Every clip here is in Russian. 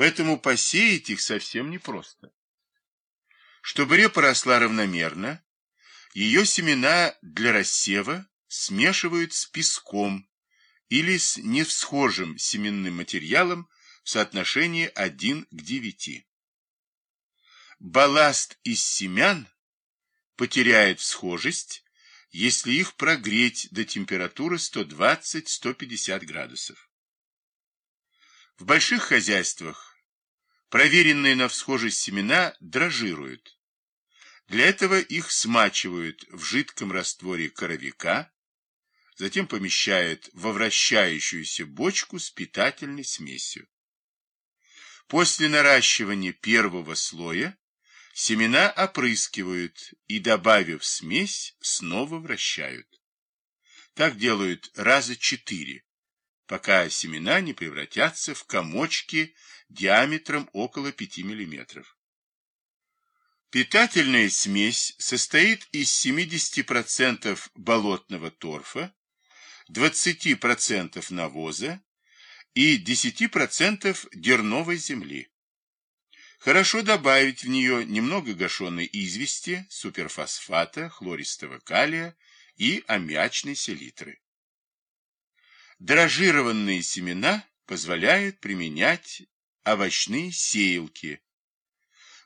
поэтому посеять их совсем непросто. Чтобы репа росла равномерно, ее семена для рассева смешивают с песком или с невсхожим семенным материалом в соотношении 1 к 9. Балласт из семян потеряет схожесть, если их прогреть до температуры 120-150 градусов. В больших хозяйствах проверенные на всхожесть семена дрожжируют. Для этого их смачивают в жидком растворе коровика, затем помещают во вращающуюся бочку с питательной смесью. После наращивания первого слоя семена опрыскивают и, добавив смесь, снова вращают. Так делают раза четыре пока семена не превратятся в комочки диаметром около 5 мм. Питательная смесь состоит из 70% болотного торфа, 20% навоза и 10% дерновой земли. Хорошо добавить в нее немного гашеной извести, суперфосфата, хлористого калия и аммиачной селитры. Дрожжированные семена позволяют применять овощные сеялки.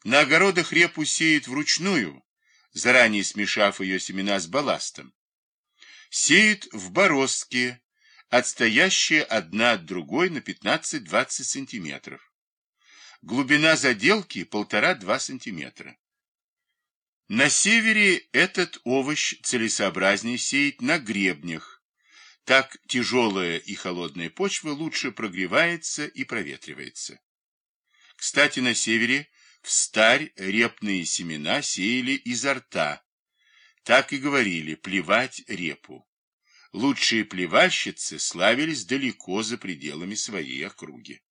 На огородах репу сеют вручную, заранее смешав ее семена с балластом. Сеют в бороздке, отстоящие одна от другой на 15-20 сантиметров. Глубина заделки 1,5-2 сантиметра. На севере этот овощ целесообразнее сеять на гребнях, так тяжелая и холодная почва лучше прогревается и проветривается. Кстати, на севере в старь репные семена сеяли изо рта. Так и говорили «плевать репу». Лучшие плевальщицы славились далеко за пределами своей округи.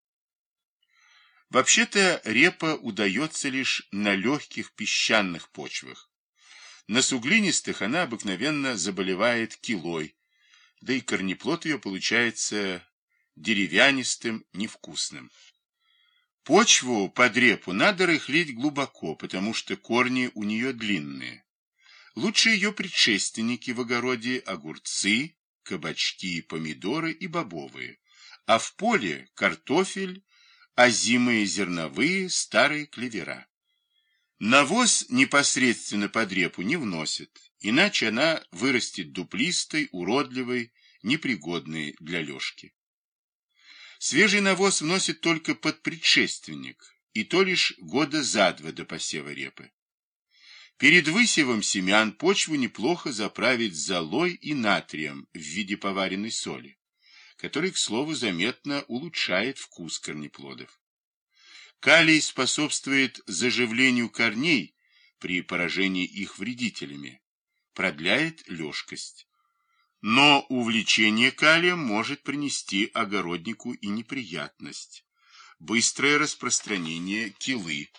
Вообще-то репа удается лишь на легких песчаных почвах. На суглинистых она обыкновенно заболевает килой, да и корнеплод ее получается деревянистым, невкусным. Почву под репу надо рыхлить глубоко, потому что корни у нее длинные. Лучше ее предшественники в огороде огурцы, кабачки, помидоры и бобовые, а в поле картофель, озимые зерновые, старые клевера. Навоз непосредственно под репу не вносят, иначе она вырастет дуплистой, уродливой, непригодной для лёжки. Свежий навоз вносит только под предшественник, и то лишь года за два до посева репы. Перед высевом семян почву неплохо заправить золой и натрием в виде поваренной соли, который, к слову, заметно улучшает вкус корнеплодов. Калий способствует заживлению корней при поражении их вредителями, продляет лёжкость. Но увлечение калием может принести огороднику и неприятность. Быстрое распространение килы.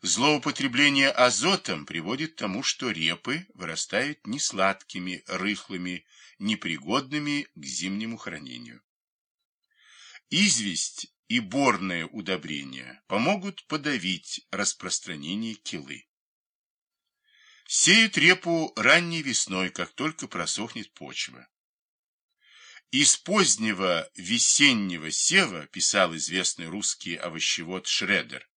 Злоупотребление азотом приводит к тому, что репы вырастают несладкими, рыхлыми, непригодными к зимнему хранению. Известь и борное удобрение помогут подавить распространение килы. Сеют репу ранней весной, как только просохнет почва. Из позднего весеннего сева, писал известный русский овощевод Шредер,